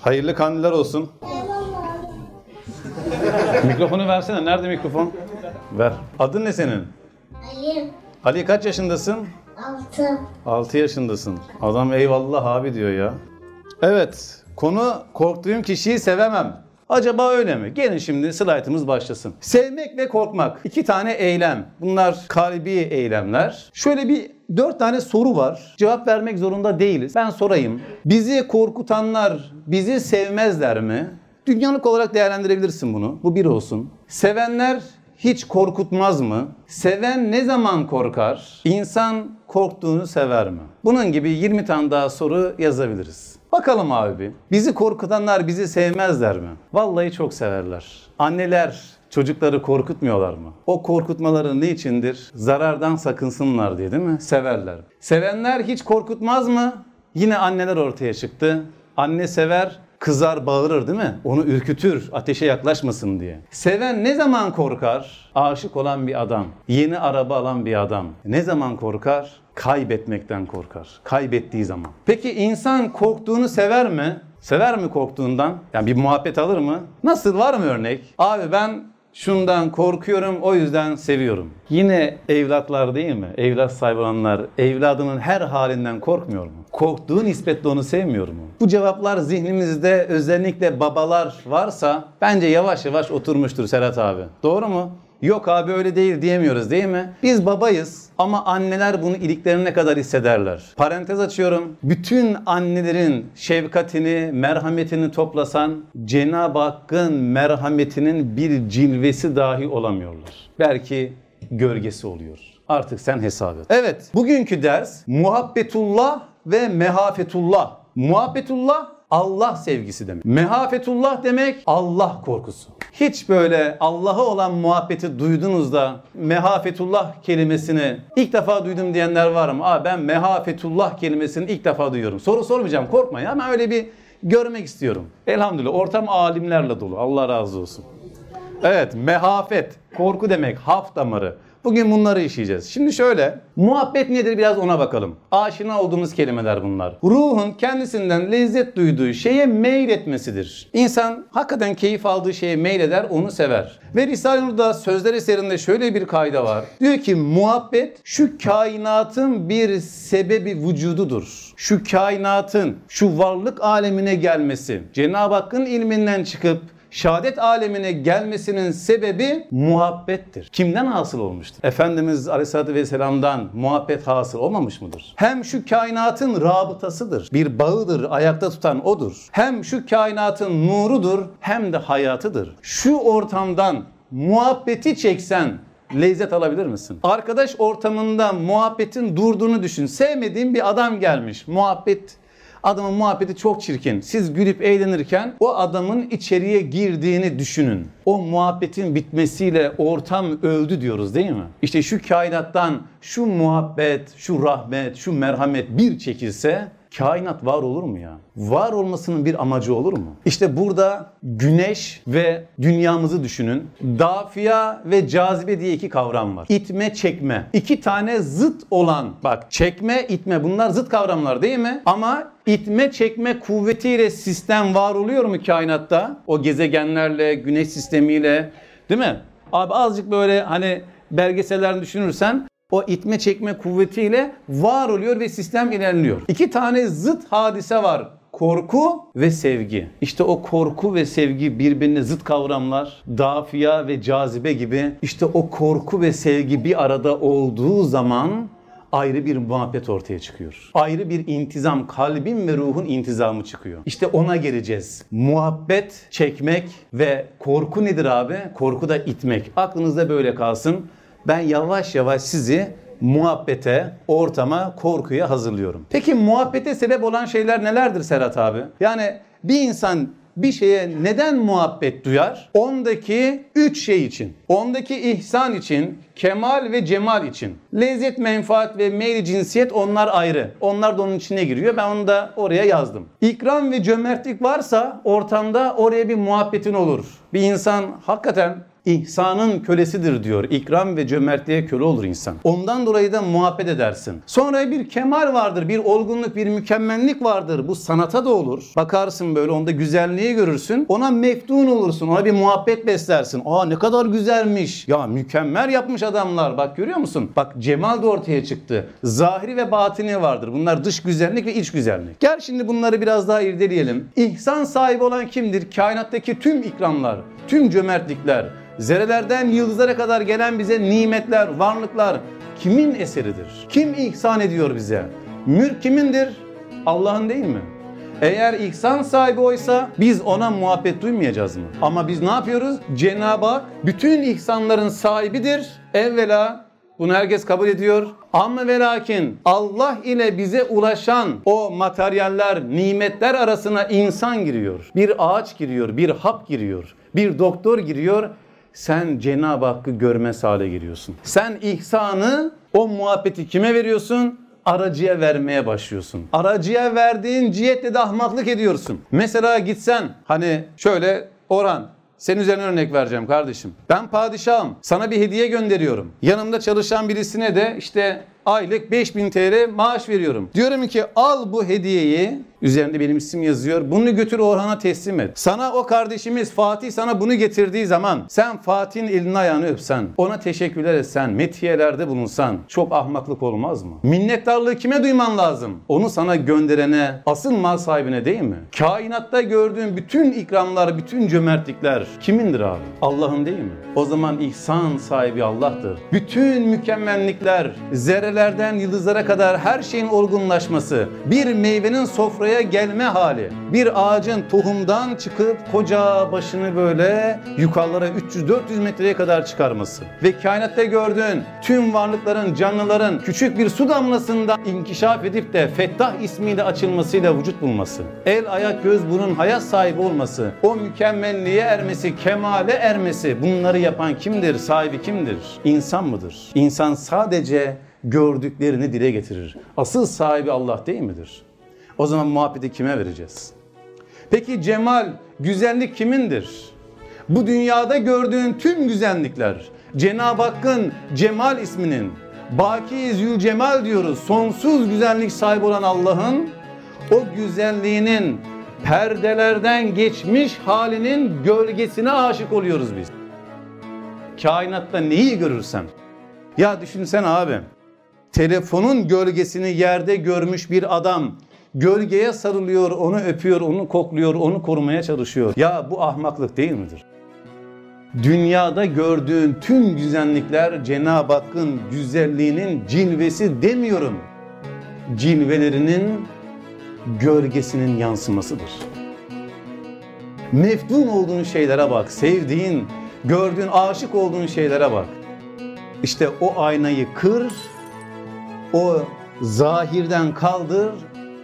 Hayırlı kandiller olsun. Mikrofonu versene. Nerede mikrofon? Ver. Adın ne senin? Ali Ali kaç yaşındasın? altı 6 yaşındasın. Adam eyvallah abi diyor ya. Evet. Konu korktuğum kişiyi sevemem. Acaba öyle mi? Gelin şimdi slaytımız başlasın. Sevmek ve korkmak. iki tane eylem. Bunlar kalbi eylemler. Şöyle bir dört tane soru var. Cevap vermek zorunda değiliz. Ben sorayım. Bizi korkutanlar bizi sevmezler mi? Dünyalık olarak değerlendirebilirsin bunu. Bu bir olsun. Sevenler hiç korkutmaz mı? Seven ne zaman korkar? İnsan korktuğunu sever mi? Bunun gibi 20 tane daha soru yazabiliriz. Bakalım abi. Bizi korkutanlar bizi sevmezler mi? Vallahi çok severler. Anneler çocukları korkutmuyorlar mı? O korkutmaları ne içindir? Zarardan sakınsınlar diye değil mi? Severler. Sevenler hiç korkutmaz mı? Yine anneler ortaya çıktı. Anne sever, kızar bağırır değil mi? Onu ürkütür ateşe yaklaşmasın diye. Seven ne zaman korkar? Aşık olan bir adam, yeni araba alan bir adam. Ne zaman korkar? Kaybetmekten korkar. Kaybettiği zaman. Peki insan korktuğunu sever mi? Sever mi korktuğundan? Yani bir muhabbet alır mı? Nasıl var mı örnek? Abi ben şundan korkuyorum o yüzden seviyorum. Yine evlatlar değil mi? Evlat sahibi olanlar evladının her halinden korkmuyor mu? Korktuğu nispetle onu sevmiyor mu? Bu cevaplar zihnimizde özellikle babalar varsa bence yavaş yavaş oturmuştur Serhat abi. Doğru mu? Yok abi öyle değil diyemiyoruz değil mi? Biz babayız ama anneler bunu iliklerine kadar hissederler. Parantez açıyorum. Bütün annelerin şefkatini, merhametini toplasan Cenab-ı Hakk'ın merhametinin bir cilvesi dahi olamıyorlar. Belki gölgesi oluyor. Artık sen hesap et. Evet, bugünkü ders muhabbetullah ve mehafetullah. Muhabbetullah Allah sevgisi demek. Mehafetullah demek Allah korkusu. Hiç böyle Allah'a olan muhabbeti duydunuz da mehafetullah kelimesini ilk defa duydum diyenler var mı? Aa ben mehafetullah kelimesini ilk defa duyuyorum. Soru sormayacağım korkmayın ama öyle bir görmek istiyorum. Elhamdülillah ortam alimlerle dolu. Allah razı olsun. Evet mehafet korku demek haf damarı. Bugün bunları işleyeceğiz. Şimdi şöyle, muhabbet nedir biraz ona bakalım. Aşina olduğumuz kelimeler bunlar. Ruhun kendisinden lezzet duyduğu şeye meyletmesidir. İnsan hakikaten keyif aldığı şeye meyleder, onu sever. Ve Risale-i Nur'da sözler eserinde şöyle bir kayda var. Diyor ki muhabbet şu kainatın bir sebebi vücududur. Şu kainatın, şu varlık alemine gelmesi, Cenab-ı Hakk'ın ilminden çıkıp şehadet alemine gelmesinin sebebi muhabbettir. Kimden hasıl olmuştur? Efendimiz Aleyhisselatü Vesselam'dan muhabbet hasıl olmamış mıdır? Hem şu kainatın rabıtasıdır. Bir bağıdır, ayakta tutan odur. Hem şu kainatın nurudur, hem de hayatıdır. Şu ortamdan muhabbeti çeksen lezzet alabilir misin? Arkadaş ortamında muhabbetin durduğunu düşün. Sevmediğin bir adam gelmiş. Muhabbet Adamın muhabbeti çok çirkin. Siz gülüp eğlenirken o adamın içeriye girdiğini düşünün. O muhabbetin bitmesiyle ortam öldü diyoruz değil mi? İşte şu kainattan şu muhabbet, şu rahmet, şu merhamet bir çekilse kainat var olur mu ya? Var olmasının bir amacı olur mu? İşte burada güneş ve dünyamızı düşünün. Dafiya ve cazibe diye iki kavram var. İtme, çekme. İki tane zıt olan, bak çekme, itme bunlar zıt kavramlar değil mi? Ama itme, çekme kuvvetiyle sistem var oluyor mu kainatta? O gezegenlerle, güneş sistemiyle değil mi? Abi azıcık böyle hani belgeseller düşünürsen o itme çekme kuvvetiyle var oluyor ve sistem ilerliyor. İki tane zıt hadise var. Korku ve sevgi. İşte o korku ve sevgi birbirine zıt kavramlar. Dafiya ve cazibe gibi. İşte o korku ve sevgi bir arada olduğu zaman ayrı bir muhabbet ortaya çıkıyor. Ayrı bir intizam, kalbin ve ruhun intizamı çıkıyor. İşte ona geleceğiz. Muhabbet çekmek ve korku nedir abi? Korku da itmek. Aklınızda böyle kalsın. Ben yavaş yavaş sizi muhabbete, ortama, korkuya hazırlıyorum. Peki muhabbete sebep olan şeyler nelerdir Serhat abi? Yani bir insan bir şeye neden muhabbet duyar? Ondaki üç şey için. Ondaki ihsan için, kemal ve cemal için. Lezzet, menfaat ve meyli cinsiyet onlar ayrı. Onlar da onun içine giriyor. Ben onu da oraya yazdım. İkram ve cömertlik varsa ortamda oraya bir muhabbetin olur. Bir insan hakikaten İhsanın kölesidir diyor. İkram ve cömertliğe köle olur insan. Ondan dolayı da muhabbet edersin. Sonra bir kemal vardır, bir olgunluk, bir mükemmellik vardır. Bu sanata da olur. Bakarsın böyle onda güzelliği görürsün. Ona meftun olursun. Ona bir muhabbet beslersin. Aa ne kadar güzelmiş. Ya mükemmel yapmış adamlar. Bak görüyor musun? Bak cemal de ortaya çıktı. Zahiri ve batini vardır. Bunlar dış güzellik ve iç güzellik. Gel şimdi bunları biraz daha irdeleyelim. İhsan sahibi olan kimdir? Kainattaki tüm ikramlar, tüm cömertlikler, zerrelerden yıldızlara kadar gelen bize nimetler, varlıklar kimin eseridir? Kim ihsan ediyor bize? Mülk kimindir? Allah'ın değil mi? Eğer ihsan sahibi oysa biz ona muhabbet duymayacağız mı? Ama biz ne yapıyoruz? Cenab-ı Hak bütün ihsanların sahibidir. Evvela bunu herkes kabul ediyor. Ama ve lakin Allah ile bize ulaşan o materyaller, nimetler arasına insan giriyor. Bir ağaç giriyor, bir hap giriyor, bir doktor giriyor. Sen Cenab-ı Hakk'ı görmez hale giriyorsun. Sen ihsanı, o muhabbeti kime veriyorsun? aracıya vermeye başlıyorsun. Aracıya verdiğin cihetle de ahmaklık ediyorsun. Mesela gitsen hani şöyle Orhan senin üzerine örnek vereceğim kardeşim. Ben padişahım. Sana bir hediye gönderiyorum. Yanımda çalışan birisine de işte aylık 5000 TL maaş veriyorum. Diyorum ki al bu hediyeyi. Üzerinde benim isim yazıyor. Bunu götür Orhan'a teslim et. Sana o kardeşimiz Fatih sana bunu getirdiği zaman sen Fatih'in elini ayağını öpsen, ona teşekkürler etsen, metiyelerde bulunsan çok ahmaklık olmaz mı? Minnettarlığı kime duyman lazım? Onu sana gönderene, asıl mal sahibine değil mi? Kainatta gördüğün bütün ikramlar, bütün cömertlikler kimindir abi? Allah'ın değil mi? O zaman ihsan sahibi Allah'tır. Bütün mükemmellikler, zerrelerden yıldızlara kadar her şeyin olgunlaşması, bir meyvenin sofraya gelme hali, bir ağacın tohumdan çıkıp koca başını böyle yukarılara 300-400 metreye kadar çıkarması ve kainatta gördüğün tüm varlıkların, canlıların küçük bir su damlasından inkişaf edip de Fettah ismiyle açılmasıyla vücut bulması, el, ayak, göz, burun hayat sahibi olması, o mükemmelliğe ermesi, kemale ermesi bunları yapan kimdir, sahibi kimdir? İnsan mıdır? İnsan sadece gördüklerini dile getirir. Asıl sahibi Allah değil midir? O zaman muhabbeti kime vereceğiz? Peki cemal, güzellik kimindir? Bu dünyada gördüğün tüm güzellikler Cenab-ı Hakk'ın Cemal isminin Baki Zülcemal diyoruz. Sonsuz güzellik sahibi olan Allah'ın o güzelliğinin perdelerden geçmiş halinin gölgesine aşık oluyoruz biz. Kainatta neyi görürsem. Ya düşünsene abi. Telefonun gölgesini yerde görmüş bir adam gölgeye sarılıyor, onu öpüyor, onu kokluyor, onu korumaya çalışıyor. Ya bu ahmaklık değil midir? Dünyada gördüğün tüm güzellikler Cenab-ı Hakk'ın güzelliğinin cilvesi demiyorum. Cilvelerinin gölgesinin yansımasıdır. Meftun olduğun şeylere bak, sevdiğin, gördüğün, aşık olduğun şeylere bak. İşte o aynayı kır, o zahirden kaldır,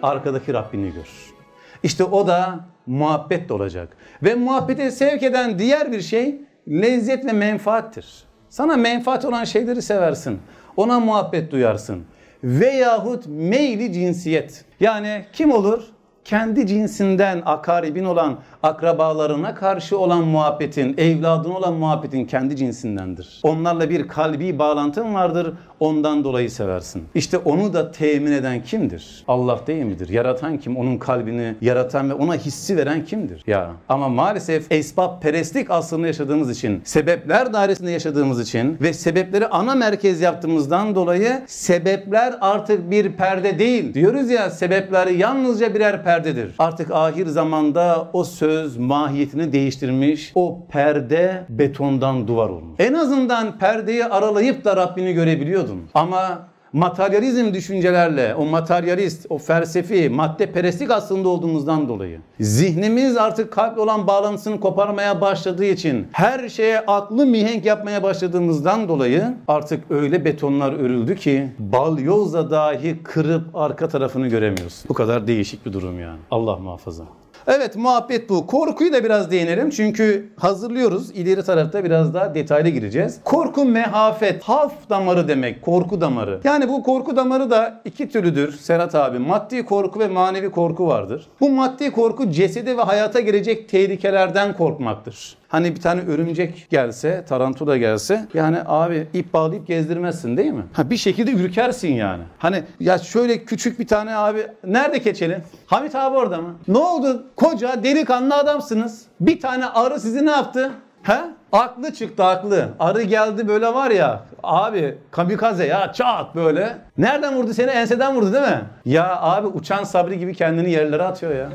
arkadaki Rabbini gör. İşte o da muhabbet de olacak. Ve muhabbete sevk eden diğer bir şey lezzet ve menfaattir. Sana menfaat olan şeyleri seversin. Ona muhabbet duyarsın. Veyahut meyli cinsiyet. Yani kim olur? Kendi cinsinden akaribin olan akrabalarına karşı olan muhabbetin, evladına olan muhabbetin kendi cinsindendir. Onlarla bir kalbi bağlantın vardır, ondan dolayı seversin. İşte onu da temin eden kimdir? Allah değil midir? Yaratan kim? Onun kalbini yaratan ve ona hissi veren kimdir? Ya ama maalesef esbab perestlik aslında yaşadığımız için, sebepler dairesinde yaşadığımız için ve sebepleri ana merkez yaptığımızdan dolayı sebepler artık bir perde değil. Diyoruz ya sebepler yalnızca birer perdedir. Artık ahir zamanda o söz söz mahiyetini değiştirmiş. O perde betondan duvar olmuş. En azından perdeyi aralayıp da Rabbini görebiliyordun. Ama materyalizm düşüncelerle, o materyalist, o felsefi, madde perestlik aslında olduğumuzdan dolayı. Zihnimiz artık kalple olan bağlantısını koparmaya başladığı için, her şeye aklı mihenk yapmaya başladığımızdan dolayı artık öyle betonlar örüldü ki balyozla dahi kırıp arka tarafını göremiyorsun. Bu kadar değişik bir durum yani. Allah muhafaza. Evet muhabbet bu. Korkuyu da biraz değinelim çünkü hazırlıyoruz. İleri tarafta biraz daha detaylı gireceğiz. Korku mehafet, haf damarı demek, korku damarı. Yani bu korku damarı da iki türlüdür Serhat abi. Maddi korku ve manevi korku vardır. Bu maddi korku cesede ve hayata gelecek tehlikelerden korkmaktır. Hani bir tane örümcek gelse, tarantula gelse yani abi ip bağlayıp gezdirmezsin değil mi? Ha bir şekilde ürkersin yani. Hani ya şöyle küçük bir tane abi nerede keçeli? Hamit abi orada mı? Ne oldu? Koca delikanlı adamsınız. Bir tane arı sizi ne yaptı? He? Aklı çıktı aklı. Arı geldi böyle var ya abi kamikaze ya çat böyle. Nereden vurdu seni? Enseden vurdu değil mi? Ya abi uçan sabri gibi kendini yerlere atıyor ya.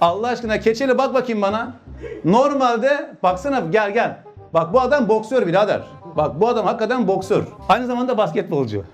Allah aşkına keçeli bak bakayım bana. Normalde baksana gel gel. Bak bu adam boksör birader. Bak bu adam hakikaten boksör. Aynı zamanda basketbolcu.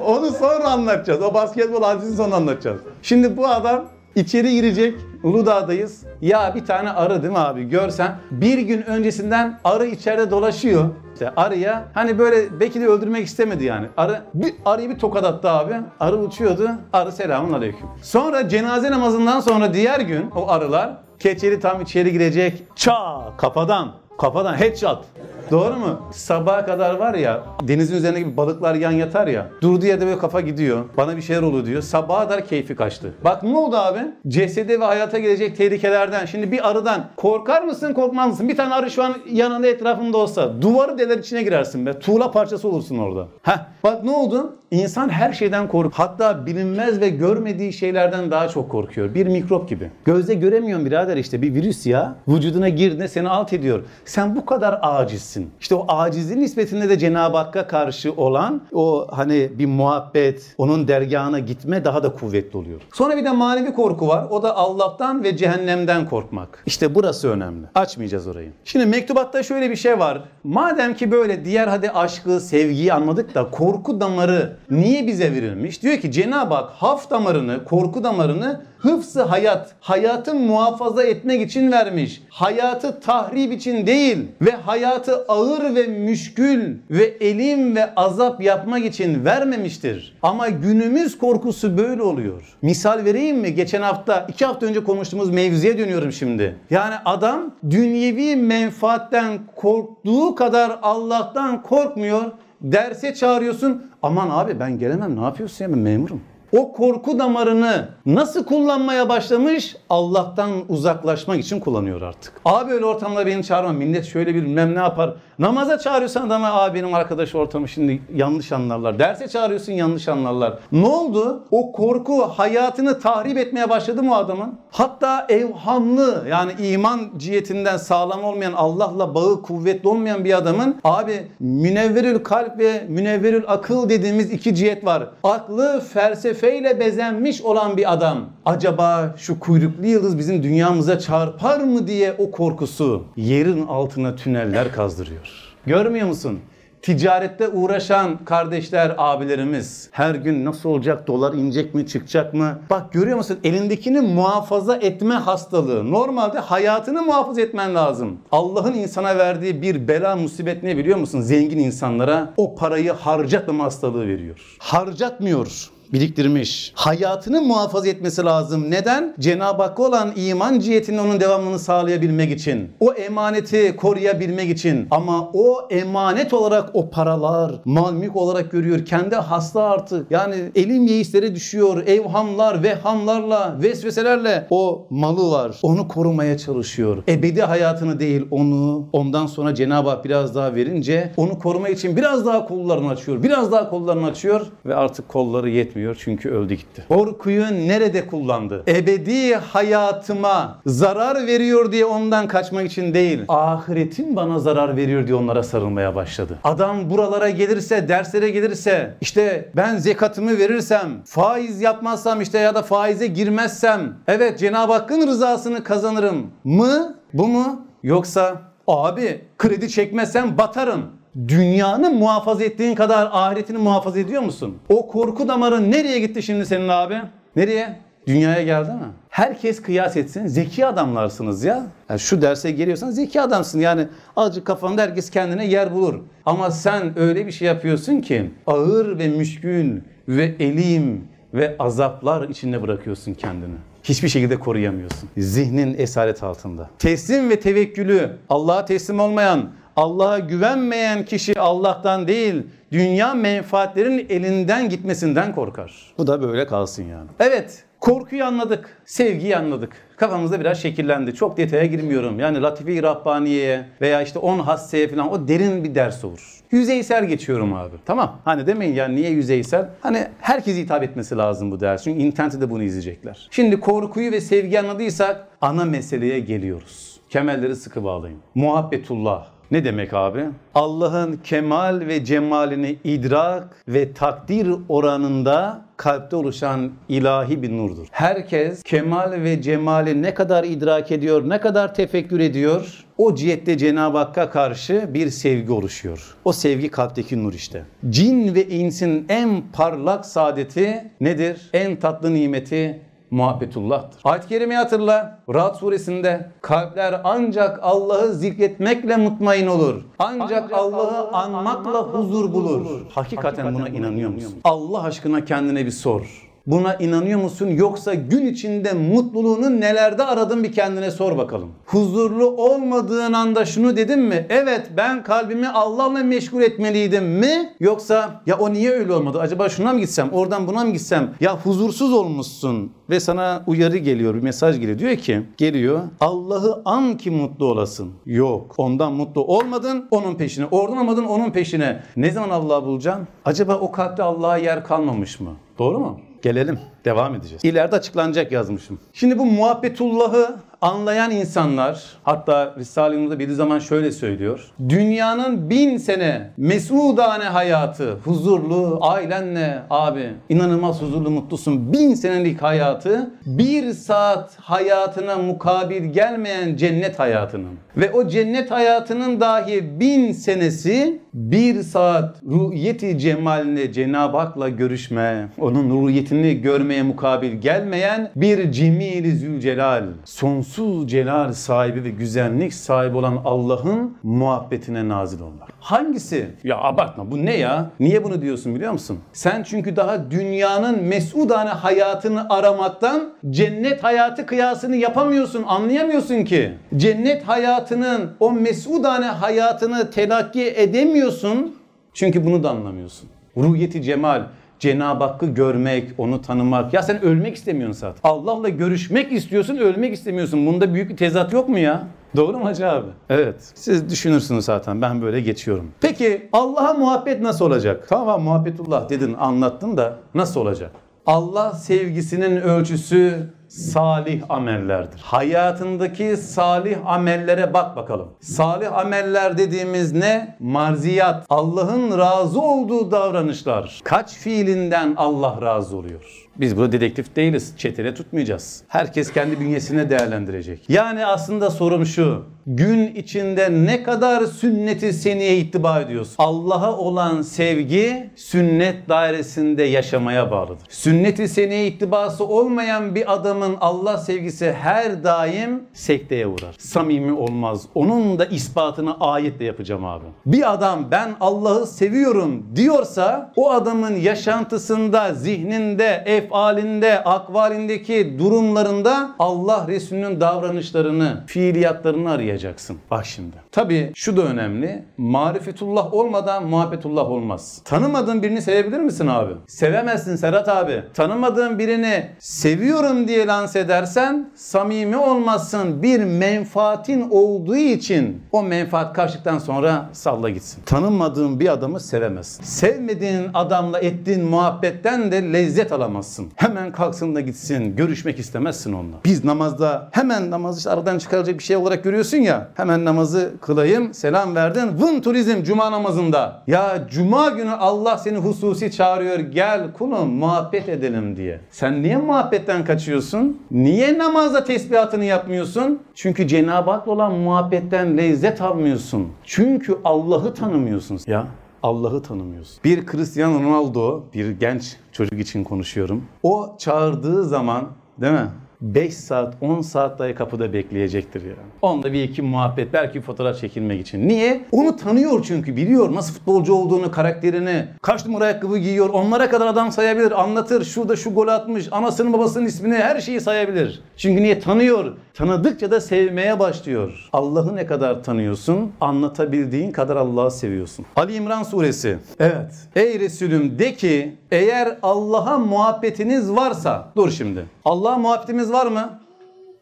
Onu sonra anlatacağız. O basketbol hadisini sonra anlatacağız. Şimdi bu adam içeri girecek. Uludağ'dayız. Ya bir tane arı değil mi abi görsen bir gün öncesinden arı içeride dolaşıyor. İşte arıya hani böyle belki de öldürmek istemedi yani. Arı bir arıyı bir tokat attı abi. Arı uçuyordu. Arı selamun aleyküm. Sonra cenaze namazından sonra diğer gün o arılar keçeli tam içeri girecek. Ça kafadan kafadan headshot. Doğru mu? Sabaha kadar var ya denizin üzerinde gibi balıklar yan yatar ya. Durduğu yerde böyle kafa gidiyor. Bana bir şeyler oluyor diyor. Sabaha kadar keyfi kaçtı. Bak ne oldu abi? Cesede ve hayata gelecek tehlikelerden. Şimdi bir arıdan korkar mısın korkmaz mısın? Bir tane arı şu an yanında etrafında olsa duvarı deler içine girersin be. Tuğla parçası olursun orada. Heh. Bak ne oldu? İnsan her şeyden korkuyor. Hatta bilinmez ve görmediği şeylerden daha çok korkuyor. Bir mikrop gibi. Gözle göremiyorsun birader işte bir virüs ya. Vücuduna girdiğinde seni alt ediyor. Sen bu kadar acizsin. İşte o acizliğin nispetinde de Cenab-ı Hakk'a karşı olan o hani bir muhabbet, onun dergahına gitme daha da kuvvetli oluyor. Sonra bir de manevi korku var. O da Allah'tan ve cehennemden korkmak. İşte burası önemli. Açmayacağız orayı. Şimdi mektubatta şöyle bir şey var. Madem ki böyle diğer hadi aşkı, sevgiyi anladık da korku damarı niye bize verilmiş? Diyor ki Cenab-ı Hak haf damarını, korku damarını hıfzı hayat, hayatı muhafaza etmek için vermiş. Hayatı tahrip için değil ve hayatı ağır ve müşkül ve elim ve azap yapmak için vermemiştir. Ama günümüz korkusu böyle oluyor. Misal vereyim mi? Geçen hafta, iki hafta önce konuştuğumuz mevzuya dönüyorum şimdi. Yani adam dünyevi menfaatten korktuğu kadar Allah'tan korkmuyor. Derse çağırıyorsun. Aman abi ben gelemem ne yapıyorsun ya ben memurum o korku damarını nasıl kullanmaya başlamış? Allah'tan uzaklaşmak için kullanıyor artık. Abi öyle ortamda beni çağırma. Millet şöyle bir bilmem ne yapar. Namaza çağırıyorsan adamı abi benim arkadaş ortamı şimdi yanlış anlarlar. Derse çağırıyorsun yanlış anlarlar. Ne oldu? O korku hayatını tahrip etmeye başladı mı o adamın? Hatta evhamlı yani iman cihetinden sağlam olmayan Allah'la bağı kuvvetli olmayan bir adamın abi münevverül kalp ve münevverül akıl dediğimiz iki cihet var. Aklı felsefeyle bezenmiş olan bir adam. Acaba şu kuyruklu yıldız bizim dünyamıza çarpar mı diye o korkusu yerin altına tüneller kazdırıyor. Görmüyor musun? Ticarette uğraşan kardeşler, abilerimiz her gün nasıl olacak, dolar inecek mi, çıkacak mı? Bak görüyor musun? Elindekini muhafaza etme hastalığı. Normalde hayatını muhafaza etmen lazım. Allah'ın insana verdiği bir bela musibet ne biliyor musun? Zengin insanlara o parayı harcatmama hastalığı veriyor. Harcatmıyor biriktirmiş. Hayatını muhafaza etmesi lazım. Neden? Cenab-ı Hakk'a olan iman cihetinin onun devamını sağlayabilmek için. O emaneti koruyabilmek için. Ama o emanet olarak o paralar, mal olarak görüyor. Kendi hasta artık. Yani elim yeisleri düşüyor. Evhamlar, vehhamlarla, vesveselerle o malı var. Onu korumaya çalışıyor. Ebedi hayatını değil onu ondan sonra Cenab-ı Hak biraz daha verince onu koruma için biraz daha kollarını açıyor. Biraz daha kollarını açıyor ve artık kolları yetmiyor çünkü öldü gitti. Korkuyu nerede kullandı? Ebedi hayatıma zarar veriyor diye ondan kaçmak için değil. Ahiretin bana zarar veriyor diye onlara sarılmaya başladı. Adam buralara gelirse, derslere gelirse, işte ben zekatımı verirsem, faiz yapmazsam işte ya da faize girmezsem, evet Cenab-ı Hakk'ın rızasını kazanırım mı? Bu mu? Yoksa abi kredi çekmezsem batarım dünyanı muhafaza ettiğin kadar ahiretini muhafaza ediyor musun? O korku damarı nereye gitti şimdi senin abi? Nereye? Dünyaya geldi mi? Herkes kıyas etsin. Zeki adamlarsınız ya. Yani şu derse geliyorsan zeki adamsın. Yani azıcık kafanda herkes kendine yer bulur. Ama sen öyle bir şey yapıyorsun ki ağır ve müşkül ve elim ve azaplar içinde bırakıyorsun kendini. Hiçbir şekilde koruyamıyorsun. Zihnin esaret altında. Teslim ve tevekkülü Allah'a teslim olmayan, Allah'a güvenmeyen kişi Allah'tan değil, dünya menfaatlerin elinden gitmesinden korkar. Bu da böyle kalsın yani. Evet, Korkuyu anladık, sevgiyi anladık. Kafamızda biraz şekillendi. Çok detaya girmiyorum. Yani Latife-i Rabbaniye'ye veya işte 10 hasseye falan o derin bir ders olur. Yüzeysel geçiyorum abi. Tamam. Hani demeyin ya niye yüzeysel? Hani herkese hitap etmesi lazım bu ders. Çünkü internette de bunu izleyecekler. Şimdi korkuyu ve sevgiyi anladıysak ana meseleye geliyoruz. Kemerleri sıkı bağlayın. Muhabbetullah. Ne demek abi? Allah'ın kemal ve cemalini idrak ve takdir oranında kalpte oluşan ilahi bir nurdur. Herkes kemal ve cemali ne kadar idrak ediyor, ne kadar tefekkür ediyor, o cihette Cenab-ı Hakk'a karşı bir sevgi oluşuyor. O sevgi kalpteki nur işte. Cin ve insin en parlak saadeti nedir? En tatlı nimeti muhabbetullah'tır. Ayet-i Kerime'yi hatırla. Rahat suresinde kalpler ancak Allah'ı zikretmekle mutmain olur. Ancak, Allah'ı anmakla huzur bulur. Hakikaten buna inanıyor musun? Allah aşkına kendine bir sor. Buna inanıyor musun yoksa gün içinde mutluluğunu nelerde aradın bir kendine sor bakalım. Huzurlu olmadığın anda şunu dedin mi? Evet ben kalbimi Allah'la meşgul etmeliydim mi? Yoksa ya o niye öyle olmadı? Acaba şuna mı gitsem? Oradan buna mı gitsem? Ya huzursuz olmuşsun ve sana uyarı geliyor, bir mesaj geliyor. Diyor ki geliyor Allah'ı an ki mutlu olasın. Yok ondan mutlu olmadın onun peşine. Oradan olmadın onun peşine. Ne zaman Allah'ı bulacaksın? Acaba o kalpte Allah'a yer kalmamış mı? Doğru mu? Gelelim. Devam edeceğiz. İleride açıklanacak yazmışım. Şimdi bu muhabbetullahı anlayan insanlar hatta Risale-i Nur'da bir zaman şöyle söylüyor. Dünyanın bin sene mesudane hayatı, huzurlu, ailenle abi inanılmaz huzurlu mutlusun. Bin senelik hayatı bir saat hayatına mukabil gelmeyen cennet hayatının ve o cennet hayatının dahi bin senesi bir saat ruhiyeti cemaline Cenab-ı Hak'la görüşme, onun ruhiyetini görmeye mukabil gelmeyen bir cemil zülcelal, sonsuz celal sahibi ve güzellik sahibi olan Allah'ın muhabbetine nazil olmak. Hangisi? Ya abartma bu ne ya? Niye bunu diyorsun biliyor musun? Sen çünkü daha dünyanın mesudane hayatını aramaktan cennet hayatı kıyasını yapamıyorsun, anlayamıyorsun ki. Cennet hayatının o mesudane hayatını telakki edemiyorsun. Çünkü bunu da anlamıyorsun. Ruhiyeti cemal, Cenab-ı Hakk'ı görmek, onu tanımak. Ya sen ölmek istemiyorsun zaten. Allah'la görüşmek istiyorsun, ölmek istemiyorsun. Bunda büyük bir tezat yok mu ya? Doğru mu Hacı abi? Evet. Siz düşünürsünüz zaten. Ben böyle geçiyorum. Peki Allah'a muhabbet nasıl olacak? Tamam muhabbetullah dedin, anlattın da nasıl olacak? Allah sevgisinin ölçüsü salih amellerdir. Hayatındaki salih amellere bak bakalım. Salih ameller dediğimiz ne? Marziyat. Allah'ın razı olduğu davranışlar. Kaç fiilinden Allah razı oluyor? Biz burada dedektif değiliz. Çetele tutmayacağız. Herkes kendi bünyesine değerlendirecek. Yani aslında sorum şu. Gün içinde ne kadar sünneti seniye ittiba ediyorsun? Allah'a olan sevgi sünnet dairesinde yaşamaya bağlıdır. Sünneti seniye ittibası olmayan bir adamın Allah sevgisi her daim sekteye uğrar. Samimi olmaz. Onun da ispatını ayetle yapacağım abi. Bir adam ben Allah'ı seviyorum diyorsa o adamın yaşantısında, zihninde, efalinde, akvalindeki durumlarında Allah Resulü'nün davranışlarını, fiiliyatlarını arayacaksın. Bak şimdi. Tabii şu da önemli. Marifetullah olmadan muhabbetullah olmaz. Tanımadığın birini sevebilir misin abi? Sevemezsin Serhat abi. Tanımadığın birini seviyorum diye lanse edersen samimi olmazsın. Bir menfaatin olduğu için o menfaat kaçtıktan sonra salla gitsin. Tanımadığın bir adamı sevemezsin. Sevmediğin adamla ettiğin muhabbetten de lezzet alamazsın. Hemen kalksın da gitsin. Görüşmek istemezsin onunla. Biz namazda hemen namazı işte aradan çıkaracak bir şey olarak görüyorsun ya. Hemen namazı kılayım. Selam verdin. Vın turizm cuma namazında. Ya cuma günü Allah seni hususi çağırıyor. Gel kulum muhabbet edelim diye. Sen niye muhabbetten kaçıyorsun? Niye namazda tesbihatını yapmıyorsun? Çünkü Cenab-ı Hak'la olan muhabbetten lezzet almıyorsun. Çünkü Allah'ı tanımıyorsun. Ya Allah'ı tanımıyorsun. Bir Cristiano Ronaldo, bir genç çocuk için konuşuyorum. O çağırdığı zaman değil mi? 5 saat 10 saat dahi kapıda bekleyecektir ya. Onda bir iki muhabbet belki fotoğraf çekilmek için. Niye? Onu tanıyor çünkü biliyor nasıl futbolcu olduğunu, karakterini, kaç numara ayakkabı giyiyor. Onlara kadar adam sayabilir, anlatır. Şurada şu gol atmış, anasının babasının ismini her şeyi sayabilir. Çünkü niye? Tanıyor. Tanıdıkça da sevmeye başlıyor. Allah'ı ne kadar tanıyorsun? Anlatabildiğin kadar Allah'ı seviyorsun. Ali İmran suresi. Evet. Ey Resulüm de ki eğer Allah'a muhabbetiniz varsa dur şimdi. Allah'a muhabbetimiz var mı?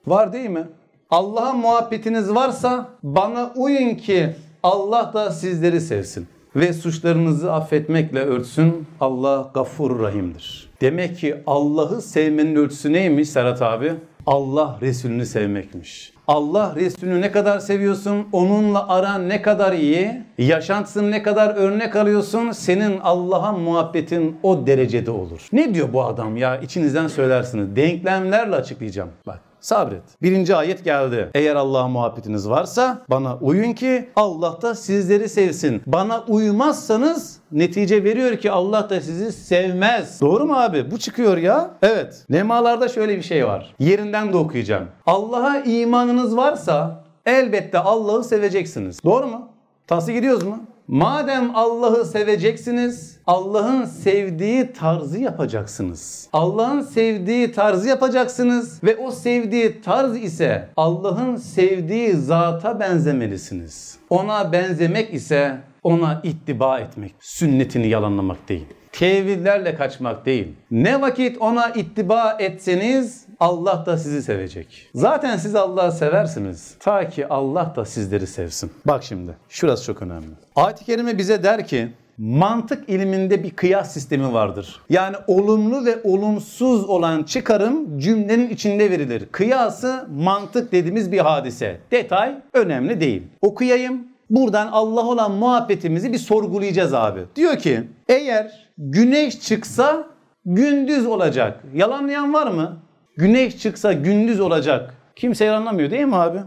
Var değil mi? Allah'a muhabbetiniz varsa bana uyun ki Allah da sizleri sevsin. Ve suçlarınızı affetmekle örtsün. Allah gafur rahimdir. Demek ki Allah'ı sevmenin ölçüsü neymiş Serhat abi? Allah Resulünü sevmekmiş. Allah Resulünü ne kadar seviyorsun, onunla aran ne kadar iyi, yaşantısını ne kadar örnek alıyorsun, senin Allah'a muhabbetin o derecede olur. Ne diyor bu adam ya? İçinizden söylersiniz. Denklemlerle açıklayacağım. Bak. Sabret. Birinci ayet geldi. Eğer Allah'a muhabbetiniz varsa bana uyun ki Allah da sizleri sevsin. Bana uymazsanız netice veriyor ki Allah da sizi sevmez. Doğru mu abi? Bu çıkıyor ya. Evet. Nemalarda şöyle bir şey var. Yerinden de okuyacağım. Allah'a imanınız varsa elbette Allah'ı seveceksiniz. Doğru mu? Tası gidiyoruz mu? Madem Allah'ı seveceksiniz, Allah'ın sevdiği tarzı yapacaksınız. Allah'ın sevdiği tarzı yapacaksınız ve o sevdiği tarz ise Allah'ın sevdiği zata benzemelisiniz. Ona benzemek ise ona ittiba etmek, sünnetini yalanlamak değil. Tevillerle kaçmak değil. Ne vakit ona ittiba etseniz Allah da sizi sevecek. Zaten siz Allah'ı seversiniz. Ta ki Allah da sizleri sevsin. Bak şimdi şurası çok önemli. Ayet-i Kerime bize der ki mantık iliminde bir kıyas sistemi vardır. Yani olumlu ve olumsuz olan çıkarım cümlenin içinde verilir. Kıyası mantık dediğimiz bir hadise. Detay önemli değil. Okuyayım. Buradan Allah olan muhabbetimizi bir sorgulayacağız abi. Diyor ki eğer güneş çıksa gündüz olacak. Yalanlayan var mı? Güneş çıksa gündüz olacak. Kimse yalanlamıyor değil mi abi?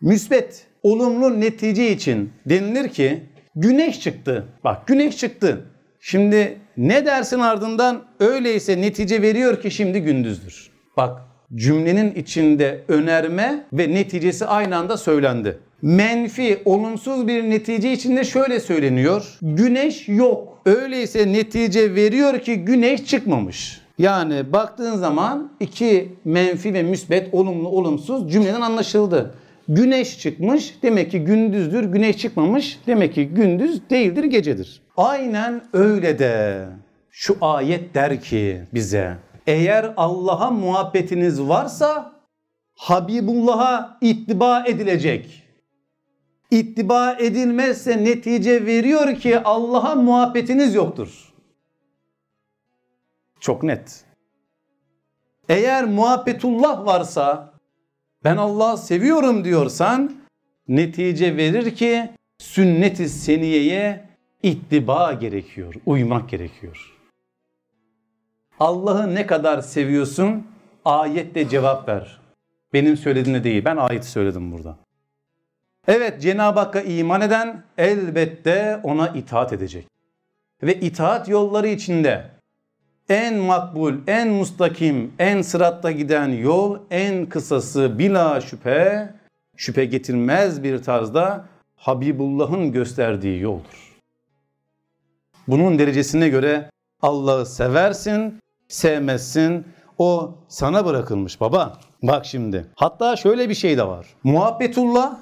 Müsbet, olumlu netice için denilir ki güneş çıktı. Bak güneş çıktı. Şimdi ne dersin ardından öyleyse netice veriyor ki şimdi gündüzdür. Bak cümlenin içinde önerme ve neticesi aynı anda söylendi. Menfi, olumsuz bir netice içinde şöyle söyleniyor. Güneş yok. Öyleyse netice veriyor ki güneş çıkmamış. Yani baktığın zaman iki menfi ve müsbet, olumlu, olumsuz cümleden anlaşıldı. Güneş çıkmış demek ki gündüzdür, güneş çıkmamış demek ki gündüz değildir, gecedir. Aynen öyle de şu ayet der ki bize eğer Allah'a muhabbetiniz varsa Habibullah'a ittiba edilecek. İttiba edilmezse netice veriyor ki Allah'a muhabbetiniz yoktur. Çok net. Eğer muhabbetullah varsa ben Allah'ı seviyorum diyorsan netice verir ki sünnet-i seniyeye ittiba gerekiyor, uymak gerekiyor. Allah'ı ne kadar seviyorsun? Ayette cevap ver. Benim söylediğimde değil, ben ayeti söyledim burada. Evet Cenab-ı Hakk'a iman eden elbette ona itaat edecek. Ve itaat yolları içinde en makbul, en mustakim, en sıratta giden yol en kısası bila şüphe, şüphe getirmez bir tarzda Habibullah'ın gösterdiği yoldur. Bunun derecesine göre Allah'ı seversin, sevmezsin. O sana bırakılmış baba. Bak şimdi. Hatta şöyle bir şey de var. Muhabbetullah,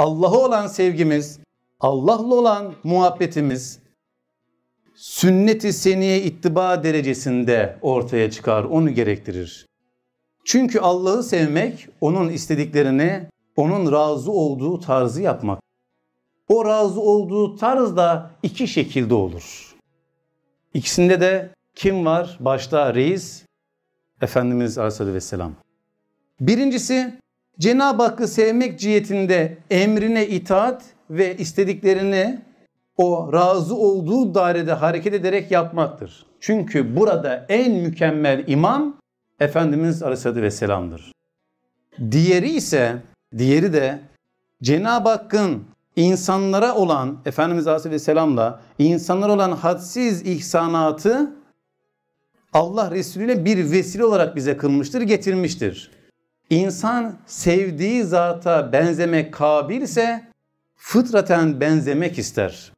Allah'a olan sevgimiz, Allah'la olan muhabbetimiz sünnet-i seniye ittiba derecesinde ortaya çıkar, onu gerektirir. Çünkü Allah'ı sevmek, onun istediklerini, onun razı olduğu tarzı yapmak. O razı olduğu tarz da iki şekilde olur. İkisinde de kim var? Başta reis, Efendimiz Aleyhisselatü Vesselam. Birincisi Cenab-ı Hakk'ı sevmek cihetinde emrine itaat ve istediklerini o razı olduğu dairede hareket ederek yapmaktır. Çünkü burada en mükemmel imam Efendimiz Aleyhisselatü Vesselam'dır. Diğeri ise, diğeri de Cenab-ı Hakk'ın insanlara olan, Efendimiz Aleyhisselatü Vesselam'la insanlara olan hadsiz ihsanatı Allah Resulü'ne bir vesile olarak bize kılmıştır, getirmiştir. İnsan sevdiği zata benzemek kabilse fıtraten benzemek ister.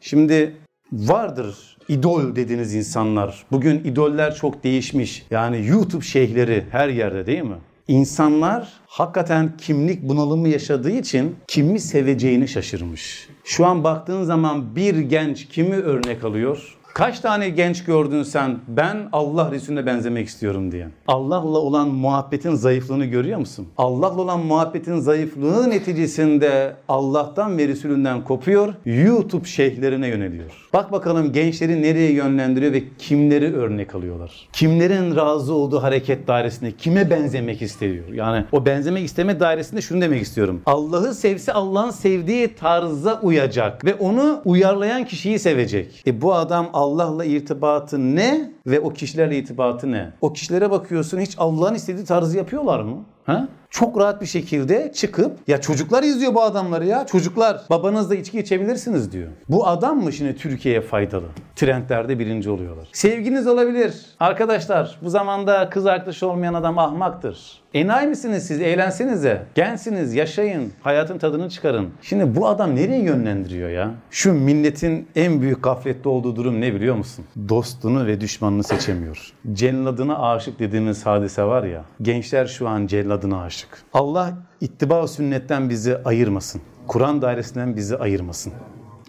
Şimdi vardır idol dediğiniz insanlar. Bugün idoller çok değişmiş. Yani YouTube şeyhleri her yerde değil mi? İnsanlar hakikaten kimlik bunalımı yaşadığı için kimi seveceğini şaşırmış. Şu an baktığın zaman bir genç kimi örnek alıyor? Kaç tane genç gördün sen ben Allah Resulüne benzemek istiyorum diyen. Allah'la olan muhabbetin zayıflığını görüyor musun? Allah'la olan muhabbetin zayıflığı neticesinde Allah'tan ve Resulünden kopuyor, YouTube şeyhlerine yöneliyor. Bak bakalım gençleri nereye yönlendiriyor ve kimleri örnek alıyorlar? Kimlerin razı olduğu hareket dairesinde kime benzemek istiyor? Yani o benzemek isteme dairesinde şunu demek istiyorum. Allah'ı sevse Allah'ın sevdiği tarza uyacak ve onu uyarlayan kişiyi sevecek. E bu adam Allah'la irtibatı ne ve o kişilerle irtibatı ne? O kişilere bakıyorsun hiç Allah'ın istediği tarzı yapıyorlar mı? Ha? Çok rahat bir şekilde çıkıp ya çocuklar izliyor bu adamları ya. Çocuklar babanızla içki içebilirsiniz diyor. Bu adam mı şimdi Türkiye'ye faydalı? Trendlerde birinci oluyorlar. Sevginiz olabilir. Arkadaşlar bu zamanda kız arkadaşı olmayan adam ahmaktır. Enayi misiniz siz? Eğlensenize. Gensiniz, yaşayın. Hayatın tadını çıkarın. Şimdi bu adam nereye yönlendiriyor ya? Şu milletin en büyük gaflette olduğu durum ne biliyor musun? Dostunu ve düşmanını seçemiyor. Celladına aşık dediğimiz hadise var ya. Gençler şu an celladına aşık. Allah ittiba sünnetten bizi ayırmasın. Kur'an dairesinden bizi ayırmasın.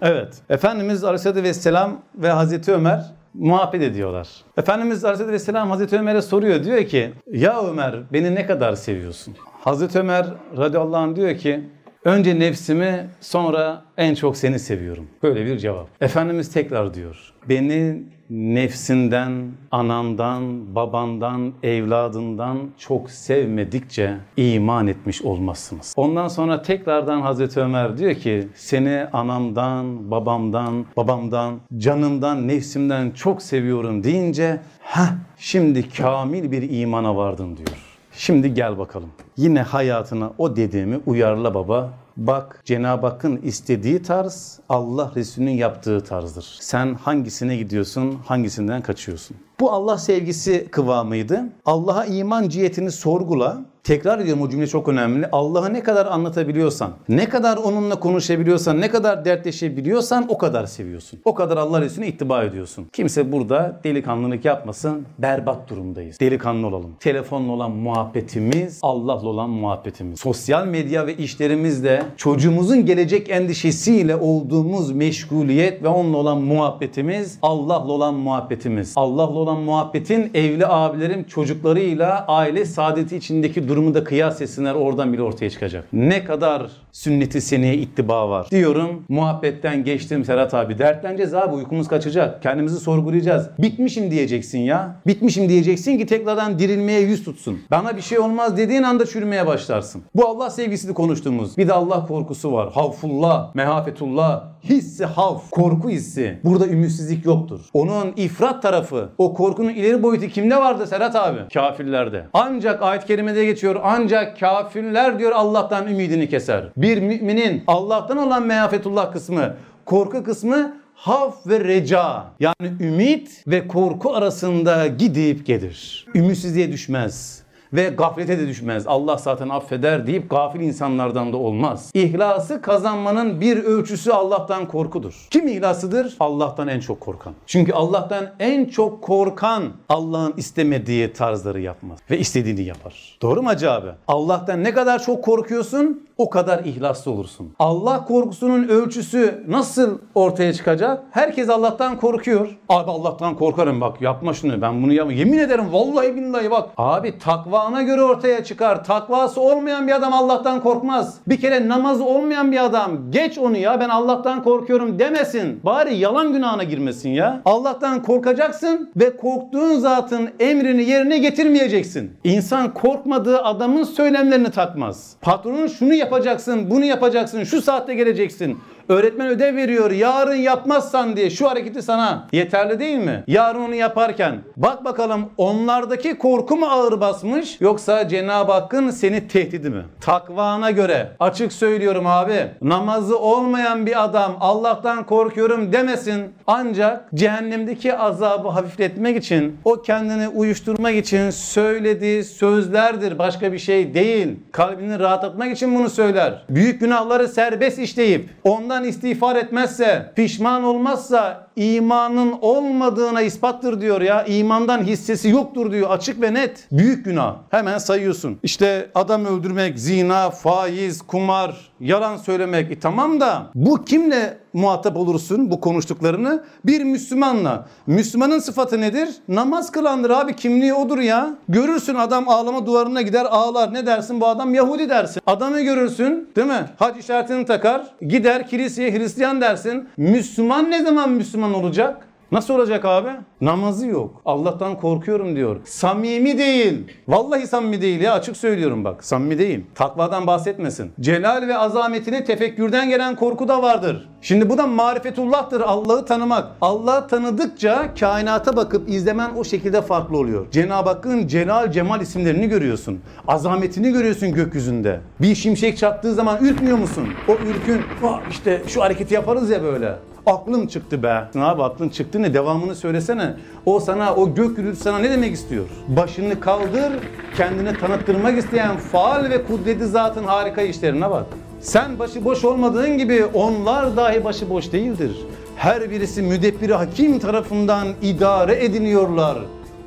Evet. Efendimiz Aleyhisselatü Vesselam ve Hazreti Ömer muhabbet ediyorlar. Efendimiz Aleyhisselatü Vesselam Hazreti Ömer'e soruyor. Diyor ki ya Ömer beni ne kadar seviyorsun? Hazreti Ömer radıyallahu anh diyor ki önce nefsimi sonra en çok seni seviyorum. Böyle bir cevap. Efendimiz tekrar diyor. Beni nefsinden, anandan, babandan, evladından çok sevmedikçe iman etmiş olmazsınız. Ondan sonra tekrardan Hazreti Ömer diyor ki seni anamdan, babamdan, babamdan, canımdan, nefsimden çok seviyorum deyince ha şimdi kamil bir imana vardın diyor. Şimdi gel bakalım. Yine hayatına o dediğimi uyarla baba. Bak Cenab-ı Hakk'ın istediği tarz Allah Resulü'nün yaptığı tarzdır. Sen hangisine gidiyorsun, hangisinden kaçıyorsun? Bu Allah sevgisi kıvamıydı. Allah'a iman cihetini sorgula. Tekrar ediyorum o cümle çok önemli. Allah'ı ne kadar anlatabiliyorsan, ne kadar onunla konuşabiliyorsan, ne kadar dertleşebiliyorsan o kadar seviyorsun. O kadar Allah Resulüne ittiba ediyorsun. Kimse burada delikanlılık yapmasın. Berbat durumdayız. Delikanlı olalım. Telefonla olan muhabbetimiz, Allah'la olan muhabbetimiz. Sosyal medya ve işlerimizde çocuğumuzun gelecek endişesiyle olduğumuz meşguliyet ve onunla olan muhabbetimiz, Allah'la olan muhabbetimiz. Allah'la olan muhabbetin evli abilerim çocuklarıyla aile saadeti içindeki durumu da kıyas etsinler oradan bile ortaya çıkacak. Ne kadar sünneti seneye ittiba var. Diyorum muhabbetten geçtim Serhat abi. Dertleneceğiz abi uykumuz kaçacak. Kendimizi sorgulayacağız. Bitmişim diyeceksin ya. Bitmişim diyeceksin ki tekrardan dirilmeye yüz tutsun. Bana bir şey olmaz dediğin anda çürümeye başlarsın. Bu Allah sevgisini konuştuğumuz. Bir de Allah korkusu var. Havfullah, mehafetullah, hissi havf, korku hissi. Burada ümitsizlik yoktur. Onun ifrat tarafı, o korkunun ileri boyutu kimde vardı Serhat abi? Kafirlerde. Ancak ayet-i kerimede geçiyor. Ancak kafirler diyor Allah'tan ümidini keser. Bir müminin Allah'tan olan mehafetullah kısmı, korku kısmı Haf ve reca yani ümit ve korku arasında gidip gelir. Ümitsizliğe düşmez ve gaflete de düşmez. Allah zaten affeder deyip gafil insanlardan da olmaz. İhlası kazanmanın bir ölçüsü Allah'tan korkudur. Kim ihlasıdır? Allah'tan en çok korkan. Çünkü Allah'tan en çok korkan Allah'ın istemediği tarzları yapmaz ve istediğini yapar. Doğru mu Hacı abi? Allah'tan ne kadar çok korkuyorsun o kadar ihlaslı olursun. Allah korkusunun ölçüsü nasıl ortaya çıkacak? Herkes Allah'tan korkuyor. Abi Allah'tan korkarım bak yapma şunu ben bunu yapma. Yemin ederim vallahi billahi bak. Abi takvana göre ortaya çıkar. Takvası olmayan bir adam Allah'tan korkmaz. Bir kere namazı olmayan bir adam geç onu ya ben Allah'tan korkuyorum demesin. Bari yalan günahına girmesin ya. Allah'tan korkacaksın ve korktuğun zatın emrini yerine getirmeyeceksin. İnsan korkmadığı adamın söylemlerini takmaz. Patronun şunu yapacaksın, bunu yapacaksın, şu saatte geleceksin. Öğretmen ödev veriyor. Yarın yapmazsan diye şu hareketi sana yeterli değil mi? Yarın onu yaparken bak bakalım onlardaki korku mu ağır basmış yoksa Cenab-ı Hakk'ın seni tehdidi mi? Takvana göre açık söylüyorum abi. Namazı olmayan bir adam Allah'tan korkuyorum demesin. Ancak cehennemdeki azabı hafifletmek için o kendini uyuşturmak için söylediği sözlerdir. Başka bir şey değil. Kalbini rahatlatmak için bunu söyler. Büyük günahları serbest işleyip ondan istiğfar etmezse, pişman olmazsa imanın olmadığına ispattır diyor ya. İmandan hissesi yoktur diyor. Açık ve net. Büyük günah. Hemen sayıyorsun. İşte adam öldürmek, zina, faiz, kumar, yalan söylemek. E tamam da bu kimle muhatap olursun bu konuştuklarını? Bir Müslümanla. Müslümanın sıfatı nedir? Namaz kılandır abi. Kimliği odur ya. Görürsün adam ağlama duvarına gider ağlar. Ne dersin bu adam Yahudi dersin. Adamı görürsün değil mi? Hac işaretini takar. Gider kiliseye Hristiyan dersin. Müslüman ne zaman Müslüman olacak? Nasıl olacak abi? Namazı yok. Allah'tan korkuyorum diyor. Samimi değil. Vallahi samimi değil ya açık söylüyorum bak. Samimi değil. Takvadan bahsetmesin. Celal ve azametini tefekkürden gelen korku da vardır. Şimdi bu da marifetullah'tır. Allah'ı tanımak. Allah'ı tanıdıkça kainata bakıp izlemen o şekilde farklı oluyor. Cenab-ı Hakk'ın Celal Cemal isimlerini görüyorsun. Azametini görüyorsun gökyüzünde. Bir şimşek çattığı zaman ürkmüyor musun? O ürkün "Vah, işte şu hareketi yaparız ya böyle. Aklım çıktı be. Abi aklın çıktı ne? Devamını söylesene. O sana, o gök gürültüsü sana ne demek istiyor? Başını kaldır, kendini tanıttırmak isteyen faal ve kudreti zatın harika işlerine bak. Sen başıboş olmadığın gibi onlar dahi başıboş değildir. Her birisi müdebbiri hakim tarafından idare ediniyorlar.